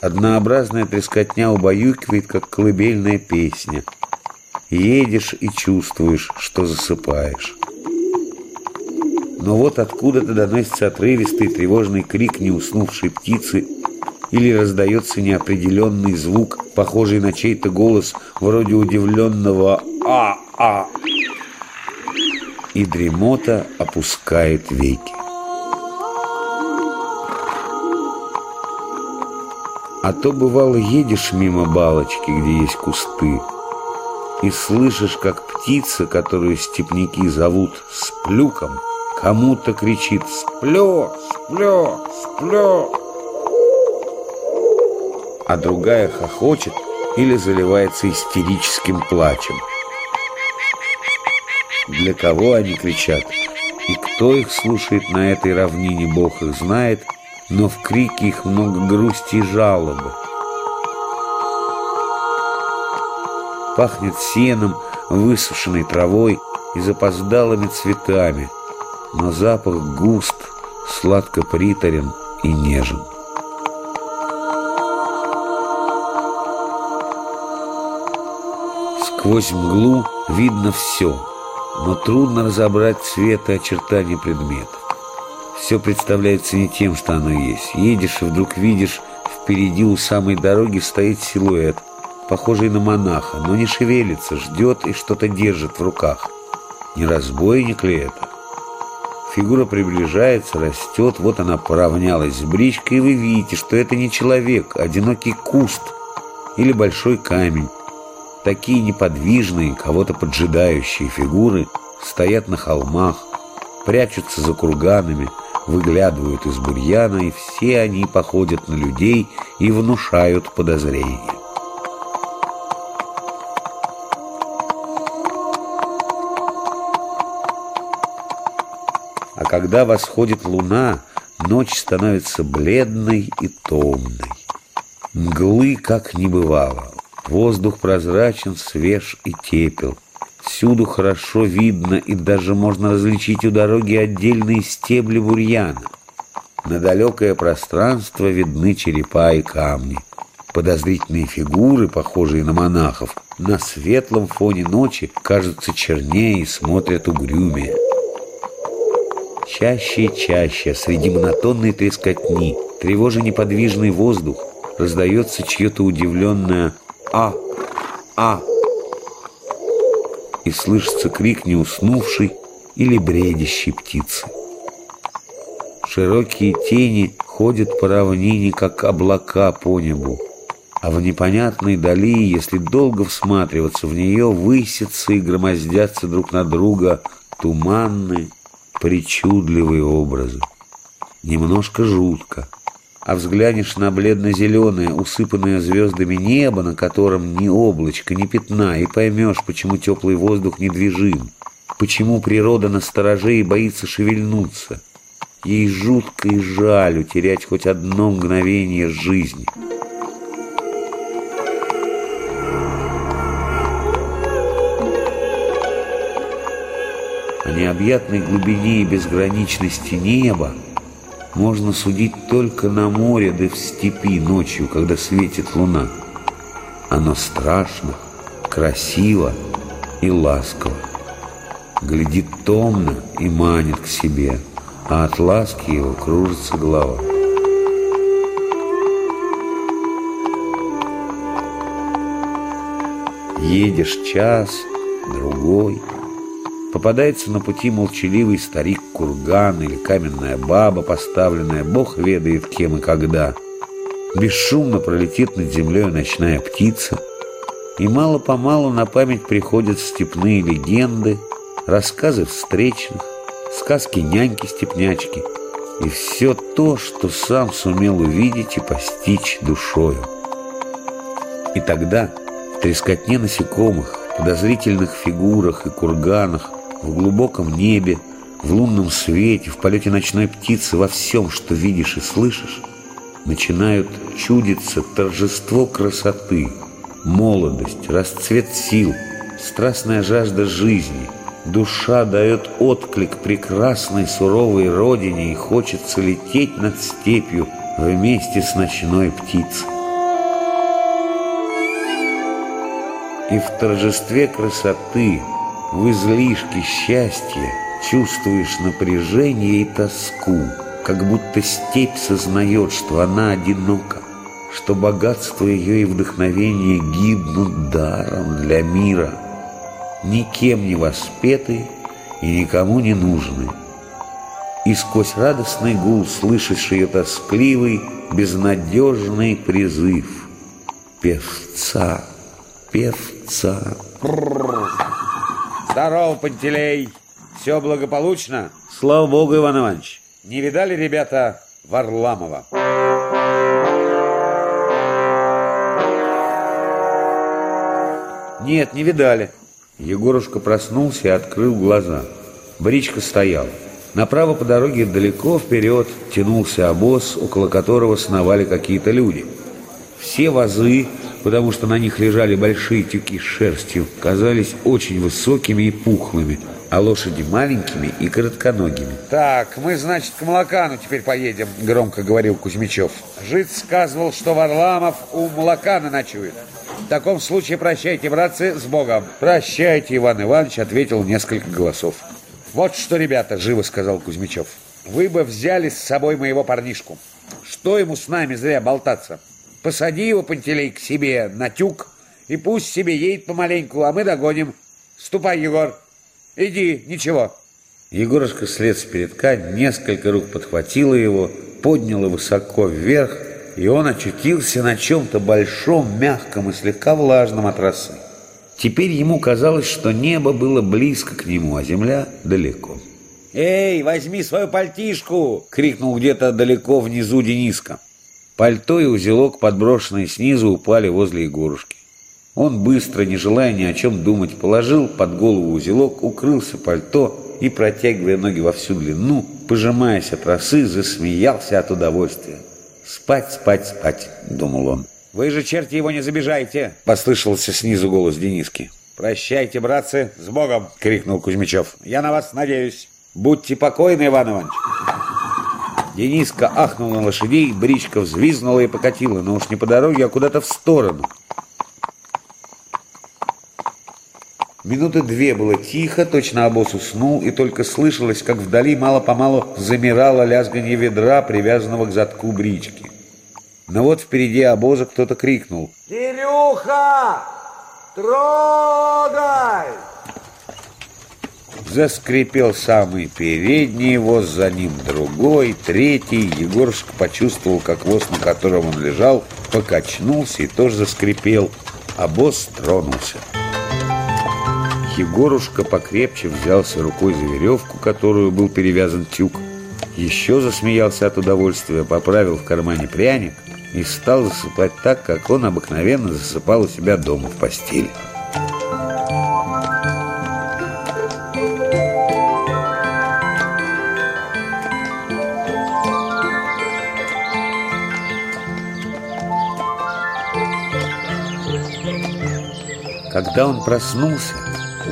Однообразная трескотня убаюкивает, как колыбельная песня. Едешь и чувствуешь, что засыпаешь. Но вот откуда-то доносится отрывистый тревожный крик неуснувшей птицы или раздается неопределенный звук, похожий на чей-то голос, вроде удивленного «А-а!» И дремота опускает веки. А то, бывало, едешь мимо балочки, где есть кусты, и слышишь, как птица, которую степняки зовут сплюком, кому-то кричит «Сплё! Сплё! Сплё!» А другая хохочет или заливается истерическим плачем. Для кого они кричат? И кто их слушает на этой равнине, Бог их знает, но в крике их много грусти и жалобы. Пахнет сеном, высушенной травой и запоздалыми цветами, но запах густ, сладко приторен и нежен. Сквозь мглу видно все, но трудно разобрать цвет и очертания предметов. Все представляется не тем, что оно есть. Едешь и вдруг видишь, впереди у самой дороги стоит силуэт, похожий на монаха, но не шевелится, ждет и что-то держит в руках. Не разбойник ли это? Фигура приближается, растет, вот она поравнялась с бричкой, и вы видите, что это не человек, а одинокий куст или большой камень. Такие неподвижные, кого-то поджидающие фигуры стоят на холмах, прячутся за курганами, выглядывают из бурьяна, и все они походят на людей и внушают подозрения. А когда восходит луна, ночь становится бледной и томной. Мглы как не бывало. Воздух прозрачен, свеж и тепел. Всюду хорошо видно, и даже можно различить у дороги отдельные стебли бурьяна. На далекое пространство видны черепа и камни. Подозрительные фигуры, похожие на монахов, на светлом фоне ночи кажутся чернее и смотрят угрюмее. Чаще и чаще среди монотонной трескотни, тревожа неподвижный воздух, раздается чье-то удивленное «А! А!» И слышится крик неуснувшей или бредящей птицы. Широкие тени ходят по равнине, как облака по небу, а в непонятной дали, если долго всматриваться в нее, высятся и громоздятся друг на друга туманные, причудливые образы. Немножко жутко. А взглянешь на бледно-зеленое, усыпанное звездами небо, на котором ни облачка, ни пятна, и поймешь, почему теплый воздух недвижим, почему природа настороже и боится шевельнуться. Ей жутко и жаль утерять хоть одно мгновение жизни. О необъятной глубине и безграничности неба можно судить только на море да в степи ночью, когда светит луна. Оно страшно, красиво и ласково. Глядит томно и манит к себе, а от ласки его кружится голова. Едешь час, другой — Попадается на пути молчаливый старик-курган или каменная баба, поставленная, бог ведает кем и когда. Бесшумно пролетит над землей ночная птица, и мало-помалу на память приходят степные легенды, рассказы встречных, сказки няньки-степнячки и все то, что сам сумел увидеть и постичь душою. И тогда в трескотне насекомых, подозрительных фигурах и курганах в глубоком небе, в лунном свете, в полете ночной птицы, во всем, что видишь и слышишь, начинают чудиться торжество красоты, молодость, расцвет сил, страстная жажда жизни. Душа дает отклик прекрасной суровой родине и хочется лететь над степью вместе с ночной птицей. И в торжестве красоты – в излишке счастья чувствуешь напряжение и тоску, как будто степь сознает, что она одинока, что богатство ее и вдохновение гибнут даром для мира, никем не воспеты и никому не нужны. И сквозь радостный гул слышишь ее тоскливый, безнадежный призыв певца, певца. Здорово, Пантелей! Все благополучно? Слава Богу, Иван Иванович. Не видали, ребята, Варламова? Нет, не видали. Егорушка проснулся и открыл глаза. Бричка стояла. Направо по дороге далеко вперед тянулся обоз, около которого сновали какие-то люди. Все вазы, потому что на них лежали большие тюки с шерстью, казались очень высокими и пухлыми, а лошади маленькими и коротконогими. «Так, мы, значит, к Молокану теперь поедем», — громко говорил Кузьмичев. «Жид сказывал, что Варламов у Молокана ночует. В таком случае прощайте, братцы, с Богом». «Прощайте, Иван Иванович», — ответил несколько голосов. «Вот что, ребята», — живо сказал Кузьмичев. «Вы бы взяли с собой моего парнишку. Что ему с нами зря болтаться? Посади его, Пантелей, к себе на тюк, и пусть себе едет помаленьку, а мы догоним. Ступай, Егор». Иди, ничего. Егорушка слез с передка, несколько рук подхватила его, подняла высоко вверх, и он очутился на чем-то большом, мягком и слегка влажном от росы. Теперь ему казалось, что небо было близко к нему, а земля далеко. «Эй, возьми свою пальтишку!» — крикнул где-то далеко внизу Дениска. Пальто и узелок, подброшенные снизу, упали возле Егорушки. Он быстро, не желая ни о чем думать, положил под голову узелок, укрылся пальто и, протягивая ноги во всю длину, пожимаясь от росы, засмеялся от удовольствия. «Спать, спать, спать», — думал он. «Вы же, черти, его не забежайте!» — послышался снизу голос Дениски. «Прощайте, братцы, с Богом!» — крикнул Кузьмичев. «Я на вас надеюсь. Будьте покойны, Иван Иванович!» Дениска ахнул на лошадей, бричка взвизгнула и покатила, но уж не по дороге, а куда-то в сторону. Минуты две было тихо, точно обоз уснул, и только слышалось, как вдали мало-помалу замирало лязганье ведра, привязанного к задку брички. Но вот впереди обоза кто-то крикнул. «Кирюха! Трогай!» Заскрипел самый передний воз, за ним другой, третий. Егорушка почувствовал, как воз, на котором он лежал, покачнулся и тоже заскрипел. А босс тронулся. Егорушка покрепче взялся рукой за веревку, которую был перевязан тюк. Еще засмеялся от удовольствия, поправил в кармане пряник и стал засыпать так, как он обыкновенно засыпал у себя дома в постели. Когда он проснулся,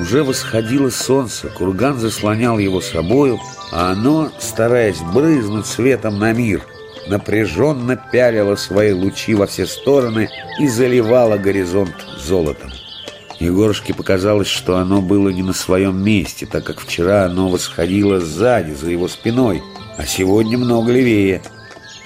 уже восходило солнце, курган заслонял его собою, а оно, стараясь брызнуть светом на мир, напряженно пялило свои лучи во все стороны и заливало горизонт золотом. Егорушке показалось, что оно было не на своем месте, так как вчера оно восходило сзади, за его спиной, а сегодня много левее.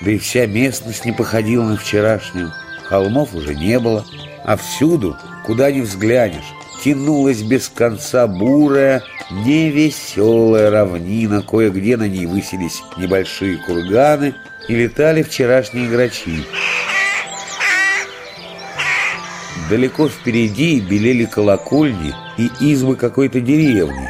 Да и вся местность не походила на вчерашнюю. Холмов уже не было, а всюду, куда ни взглянешь, тянулась без конца бурая, невеселая равнина, кое-где на ней высились небольшие курганы и летали вчерашние грачи. Далеко впереди белели колокольни и избы какой-то деревни.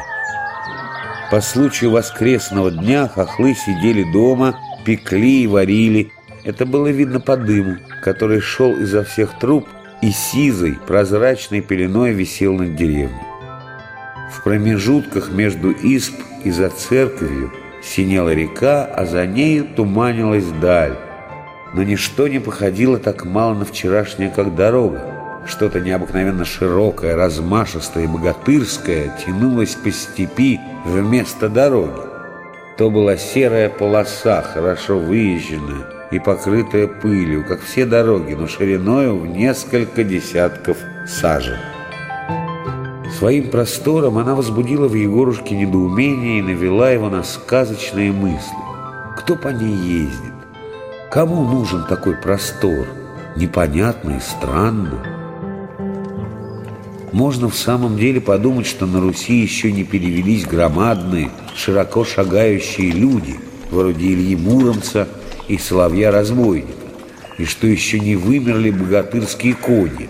По случаю воскресного дня хохлы сидели дома, пекли и варили. Это было видно по дыму, который шел изо всех труб и сизой, прозрачной пеленой висел над деревней. В промежутках между исп и за церковью синела река, а за нею туманилась даль. Но ничто не походило так мало на вчерашнее, как дорога. Что-то необыкновенно широкое, размашистое и богатырское тянулось по степи вместо дороги. То была серая полоса, хорошо выезженная, и покрытая пылью, как все дороги, но шириною в несколько десятков сажен. Своим простором она возбудила в Егорушке недоумение и навела его на сказочные мысли. Кто по ней ездит? Кому нужен такой простор? Непонятно и странно. Можно в самом деле подумать, что на Руси еще не перевелись громадные, широко шагающие люди, вроде Ильи Муромца и Соловья-разбойника, и что еще не вымерли богатырские кони.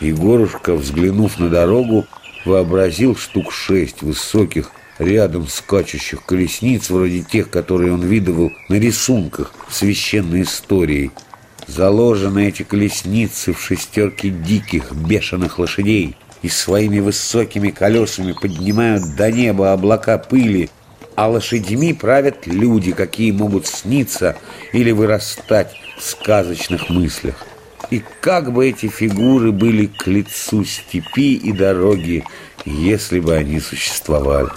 Егорушка, взглянув на дорогу, вообразил штук шесть высоких, рядом скачущих колесниц, вроде тех, которые он видывал на рисунках в священной истории – Заложены эти колесницы в шестерке диких, бешеных лошадей и своими высокими колесами поднимают до неба облака пыли, а лошадьми правят люди, какие могут сниться или вырастать в сказочных мыслях. И как бы эти фигуры были к лицу степи и дороги, если бы они существовали.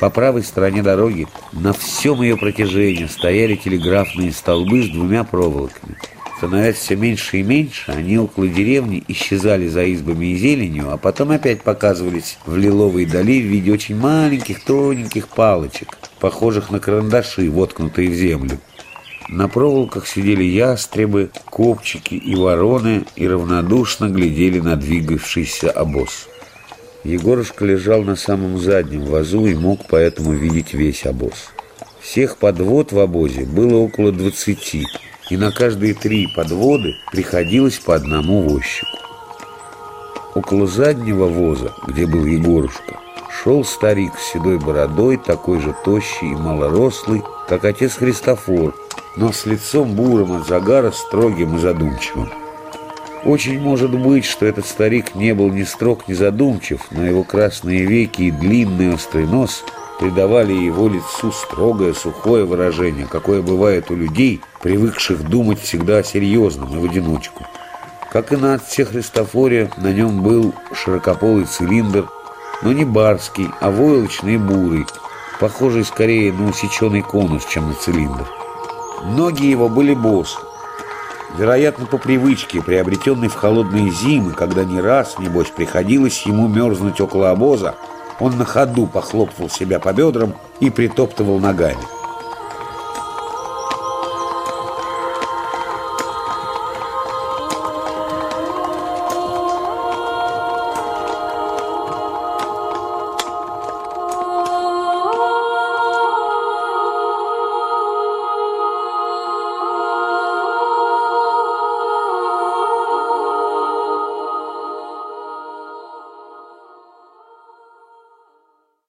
По правой стороне дороги на всем ее протяжении стояли телеграфные столбы с двумя проволоками. Становясь все меньше и меньше, они около деревни исчезали за избами и зеленью, а потом опять показывались в лиловой дали в виде очень маленьких тоненьких палочек, похожих на карандаши, воткнутые в землю. На проволоках сидели ястребы, копчики и вороны и равнодушно глядели на двигавшийся обоз. Егорушка лежал на самом заднем вазу и мог поэтому видеть весь обоз. Всех подвод в обозе было около двадцати, и на каждые три подводы приходилось по одному возчику. Около заднего воза, где был Егорушка, шел старик с седой бородой, такой же тощий и малорослый, как отец Христофор, но с лицом бурым от загара, строгим и задумчивым. Очень может быть, что этот старик не был ни строг, ни задумчив, но его красные веки и длинный острый нос придавали его лицу строгое, сухое выражение, какое бывает у людей, привыкших думать всегда о серьезном и в одиночку. Как и на отце Христофоре, на нем был широкополый цилиндр, но не барский, а войлочный и бурый, похожий скорее на усеченный конус, чем на цилиндр. Ноги его были босс, Вероятно, по привычке, приобретенной в холодные зимы, когда не раз, небось, приходилось ему мерзнуть около обоза, он на ходу похлопывал себя по бедрам и притоптывал ногами.